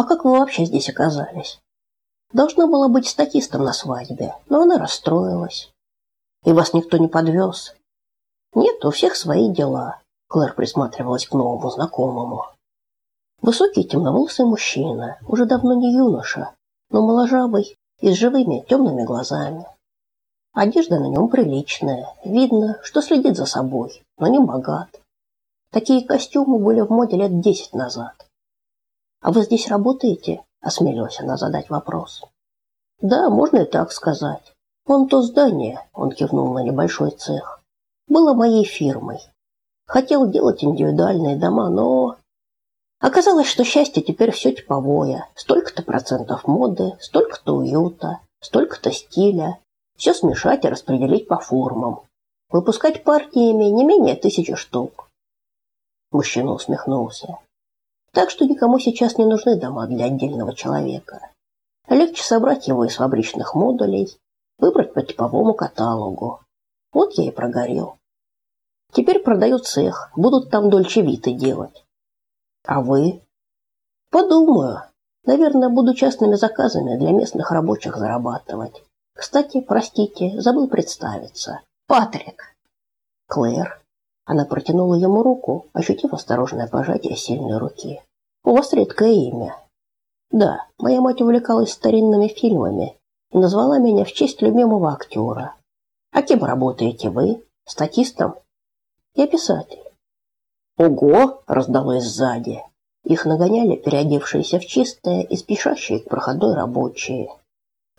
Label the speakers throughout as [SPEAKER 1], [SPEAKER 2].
[SPEAKER 1] А как вы вообще здесь оказались? Должна была быть статистом на свадьбе, но она расстроилась. И вас никто не подвез? Нет, у всех свои дела. Клэр присматривалась к новому знакомому. Высокий темноволосый мужчина, уже давно не юноша, но моложавый и с живыми темными глазами. Одежда на нем приличная, видно, что следит за собой, но не богат. Такие костюмы были в моде лет десять назад. «А вы здесь работаете?» – осмелилась она задать вопрос. «Да, можно и так сказать. Вон то здание», – он кивнул на небольшой цех, – «было моей фирмой. Хотел делать индивидуальные дома, но Оказалось, что счастье теперь все типовое. Столько-то процентов моды, столько-то уюта, столько-то стиля. Все смешать и распределить по формам. Выпускать партиями не менее тысячи штук. Мужчина усмехнулся. Так что никому сейчас не нужны дома для отдельного человека. Легче собрать его из фабричных модулей, выбрать по типовому каталогу. Вот я и прогорел. Теперь продаю цех, будут там дольчевиты делать. А вы? Подумаю. Наверное, буду частными заказами для местных рабочих зарабатывать. Кстати, простите, забыл представиться. Патрик. Клэр. Она протянула ему руку, ощутив осторожное пожатие сильной руки. У вас редкое имя. Да, моя мать увлекалась старинными фильмами и назвала меня в честь любимого актера. А кем работаете вы? Статистом? Я писатель. «Ого!» – раздалось сзади. Их нагоняли переодевшиеся в чистое и спешащие к проходной рабочие.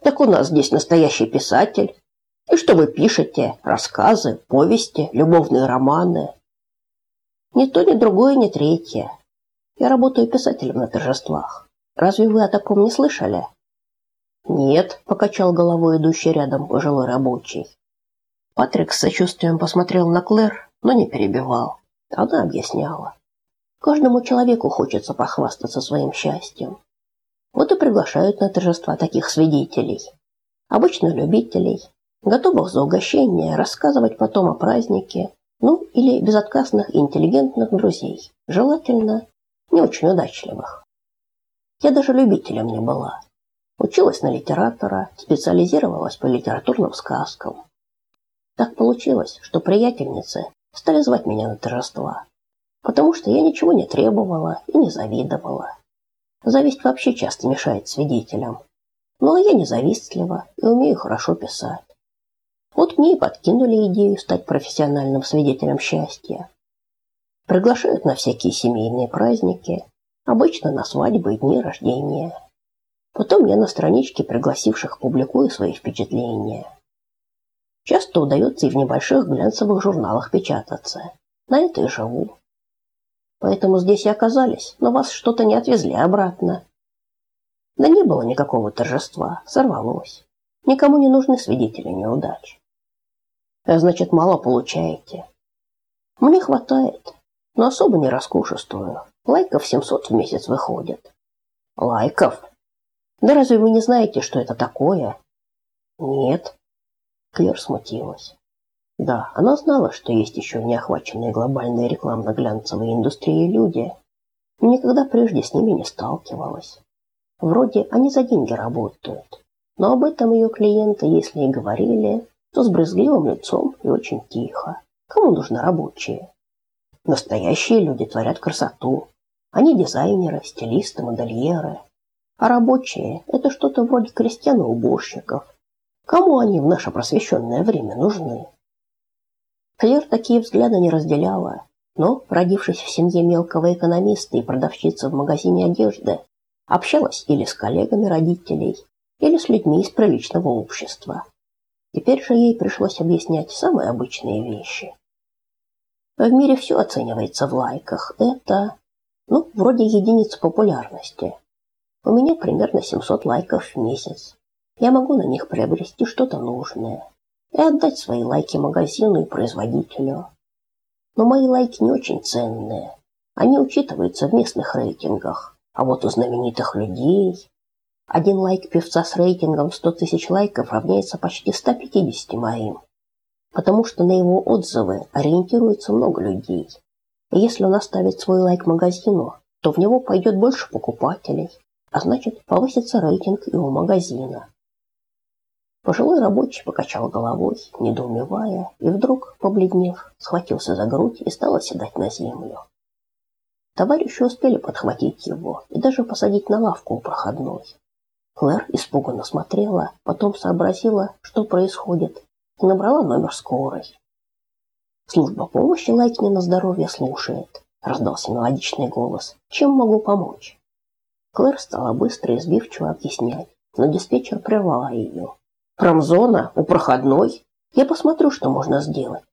[SPEAKER 1] «Так у нас здесь настоящий писатель. И что вы пишете? Рассказы, повести, любовные романы?» «Ни то, ни другое, ни третье. Я работаю писателем на торжествах. Разве вы о таком не слышали?» «Нет», – покачал головой идущий рядом пожилой рабочий. Патрик с сочувствием посмотрел на Клэр, но не перебивал. Она объясняла. Каждому человеку хочется похвастаться своим счастьем. Вот и приглашают на торжества таких свидетелей. Обычно любителей, готовых за угощение рассказывать потом о празднике, ну или безотказных и интеллигентных друзей, желательно не очень удачливых. Я даже любителем не была. Училась на литератора, специализировалась по литературным сказкам. Так получилось, что приятельницы стали звать меня на торжества, потому что я ничего не требовала и не завидовала. Зависть вообще часто мешает свидетелям. Но я не завистлива и умею хорошо писать. Вот мне и подкинули идею стать профессиональным свидетелем счастья. Приглашают на всякие семейные праздники, обычно на свадьбы и дни рождения. Потом я на страничке пригласивших публикую свои впечатления. Часто удается и в небольших глянцевых журналах печататься. На это и живу. Поэтому здесь и оказались, но вас что-то не отвезли обратно. Да не было никакого торжества, сорвалось. Никому не нужны свидетели неудач. А значит, мало получаете. Мне хватает, но особо не раскушествую. Лайков 700 в месяц выходит. Лайков? Да разве вы не знаете, что это такое? Нет. Клер смутилась. Да, она знала, что есть еще не охваченные глобальной рекламно-глянцевой индустрией люди, никогда прежде с ними не сталкивалась. Вроде они за деньги работают, но об этом ее клиенты, если и говорили, то с брезгливым лицом и очень тихо. Кому нужны рабочие? Настоящие люди творят красоту. Они дизайнеры, стилисты, модельеры. А рабочие – это что-то вроде крестьян и уборщиков, Кому они в наше просвещенное время нужны? Клер такие взгляды не разделяла, но, родившись в семье мелкого экономиста и продавщицы в магазине одежды, общалась или с коллегами родителей, или с людьми из приличного общества. Теперь же ей пришлось объяснять самые обычные вещи. В мире все оценивается в лайках. Это, ну, вроде единицы популярности. У меня примерно 700 лайков в месяц я могу на них приобрести что-то нужное и отдать свои лайки магазину и производителю. Но мои лайки не очень ценные. Они учитываются в местных рейтингах. А вот у знаменитых людей... Один лайк певца с рейтингом 100 тысяч лайков равняется почти 150 моим. Потому что на его отзывы ориентируется много людей. И если он оставит свой лайк магазину, то в него пойдет больше покупателей, а значит, повысится рейтинг у магазина. Пожилой рабочий покачал головой, недоумевая, и вдруг, побледнев, схватился за грудь и стал оседать на землю. Товарищи успели подхватить его и даже посадить на лавку у проходной. Клэр испуганно смотрела, потом сообразила, что происходит, и набрала номер скорой. Служба помощи Лайкни на здоровье слушает, раздался мелодичный голос. Чем могу помочь? Клэр стала быстро и сбивчиво объяснять, но диспетчер прервала ее. Промзона у проходной. Я посмотрю, что можно сделать.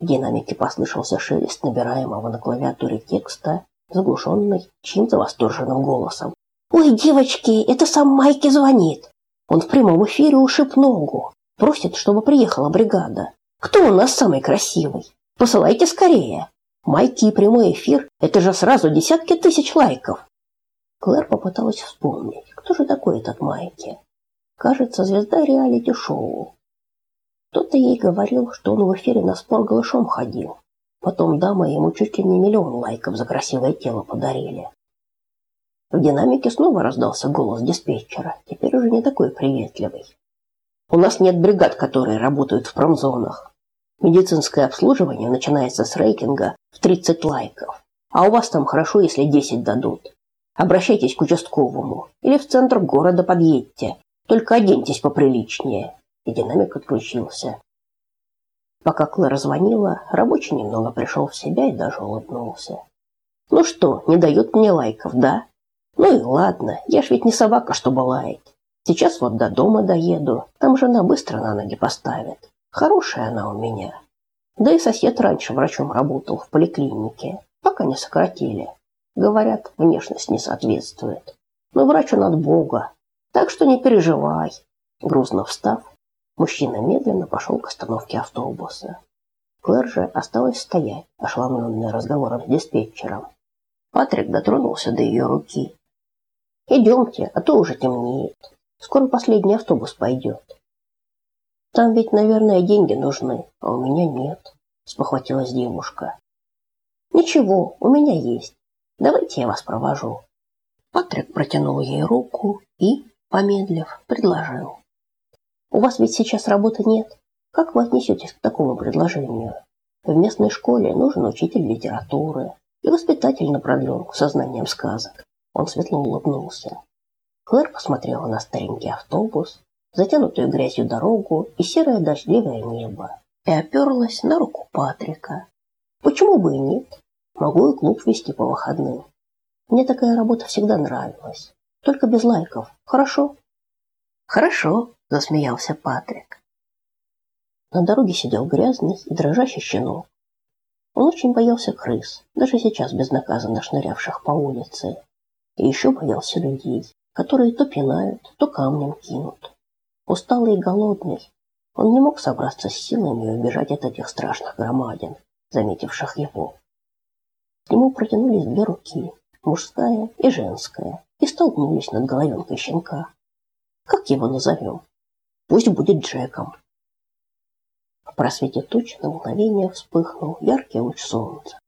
[SPEAKER 1] В динамике послышался шелест набираемого на клавиатуре текста, заглушенный чьим-то восторженным голосом. «Ой, девочки, это сам Майки звонит. Он в прямом эфире ушиб ногу. Просит, чтобы приехала бригада. Кто у нас самый красивый? Посылайте скорее. Майки и прямой эфир – это же сразу десятки тысяч лайков». Клэр попыталась вспомнить, кто же такой этот Майки. Кажется, звезда реалити-шоу. Кто-то ей говорил, что он в эфире на спор голышом ходил. Потом дамы ему чуть ли не миллион лайков за красивое тело подарили. В динамике снова раздался голос диспетчера, теперь уже не такой приветливый. У нас нет бригад, которые работают в промзонах. Медицинское обслуживание начинается с рейтинга в 30 лайков. А у вас там хорошо, если 10 дадут. Обращайтесь к участковому или в центр города подъедьте. Только оденьтесь поприличнее. И динамик отключился. Пока Клэр звонила, рабочий немного пришел в себя и даже улыбнулся. Ну что, не дают мне лайков, да? Ну и ладно, я ж ведь не собака, чтобы лаять. Сейчас вот до дома доеду, там жена быстро на ноги поставит. Хорошая она у меня. Да и сосед раньше врачом работал в поликлинике, пока не сократили. Говорят, внешность не соответствует. Но врач он от Бога, так что не переживай. Грузно встав, мужчина медленно пошел к остановке автобуса. Клэр же осталась стоять, ошеломленная разговором с диспетчером. Патрик дотронулся до ее руки. «Идемте, а то уже темнеет. Скоро последний автобус пойдет». «Там ведь, наверное, деньги нужны, а у меня нет», – спохватилась девушка. «Ничего, у меня есть. Давайте я вас провожу». Патрик протянул ей руку и, Помедлив, предложил. «У вас ведь сейчас работы нет. Как вы отнесетесь к такому предложению? В местной школе нужен учитель литературы и воспитатель на продленку со знанием сказок». Он светло улыбнулся. Клэр посмотрела на старенький автобус, затянутую грязью дорогу и серое дождливое небо и оперлась на руку Патрика. Почему бы и нет? Могу и клуб вести по выходным. Мне такая работа всегда нравилась. Только без лайков. Хорошо? Хорошо, засмеялся Патрик. На дороге сидел грязный и дрожащий щенок. Он очень боялся крыс, даже сейчас безнаказанно шнырявших по улице. И еще боялся людей, которые то пинают, то камнем кинут. Усталый и голодный, он не мог собраться с силами и убежать от этих страшных громадин, заметивших его. К нему протянулись две руки, мужская и женская, и столкнулись над головенкой щенка. Как его назовем? Пусть будет Джеком. В просвете туч на мгновение вспыхнул яркий луч солнца.